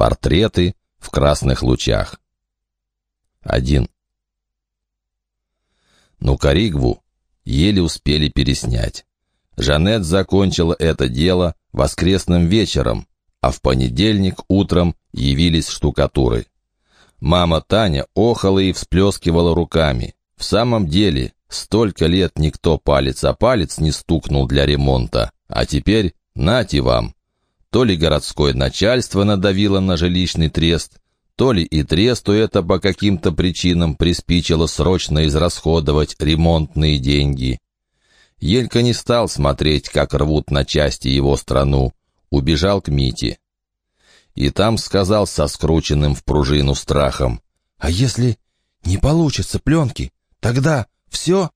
Портреты в красных лучах. 1. Ну, Каригву еле успели переснять. Жанет закончила это дело воскресным вечером, а в понедельник утром явились штукатуры. Мама Таня охала и всплескивала руками. В самом деле, столько лет никто палец о палец не стукнул для ремонта, а теперь нате вам. То ли городское начальство надавило на жилищный трест, то ли и тресту это по каким-то причинам приспичило срочно израсходовать ремонтные деньги. Елька не стал смотреть, как рвут на части его страну, убежал к Мите. И там сказал со скрученным в пружину страхом, «А если не получится пленки, тогда все?»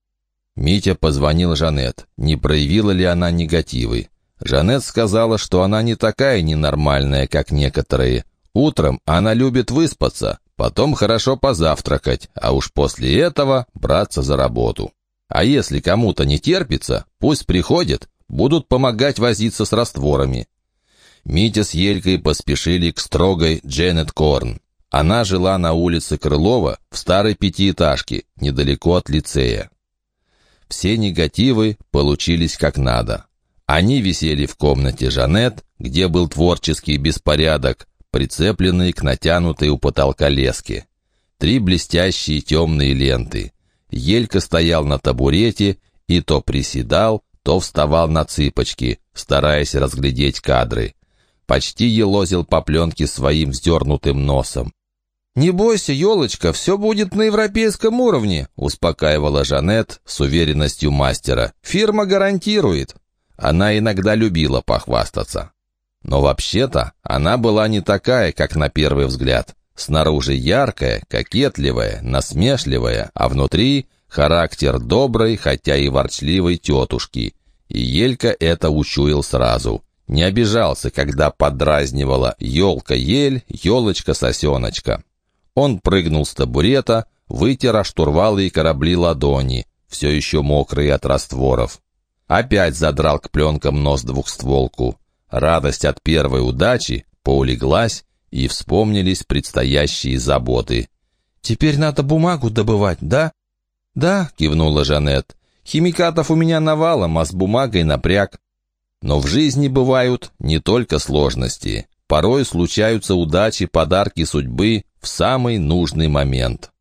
Митя позвонил Жанет, не проявила ли она негативы. Жанет сказала, что она не такая ненормальная, как некоторые. Утром она любит выспаться, потом хорошо позавтракать, а уж после этого браться за работу. А если кому-то не терпится, пусть приходит, будут помогать возиться с растворами. Митя с Елькой поспешили к строгой Дженнет Корн. Она жила на улице Крылова в старой пятиэтажке, недалеко от лицея. Все негативы получились как надо. Они висели в комнате Жанет, где был творческий беспорядок, прицепленные к натянутой у потолка леске. Три блестящие темные ленты. Елька стоял на табурете и то приседал, то вставал на цыпочки, стараясь разглядеть кадры. Почти елозил по пленке своим вздернутым носом. «Не бойся, елочка, все будет на европейском уровне», — успокаивала Жанет с уверенностью мастера. «Фирма гарантирует». Она иногда любила похвастаться. Но вообще-то она была не такая, как на первый взгляд. Снаружи яркая, кокетливая, насмешливая, а внутри характер доброй, хотя и ворчливой тетушки. И Елька это учуял сразу. Не обижался, когда подразнивала «елка-ель», «елочка-сосеночка». Он прыгнул с табурета, вытер о штурвалы и корабли ладони, все еще мокрые от растворов. Опять задрал к пленкам нос двухстволку. Радость от первой удачи поулеглась, и вспомнились предстоящие заботы. «Теперь надо бумагу добывать, да?» «Да», — кивнула Жанет. «Химикатов у меня навалом, а с бумагой напряг». Но в жизни бывают не только сложности. Порой случаются удачи, подарки судьбы в самый нужный момент.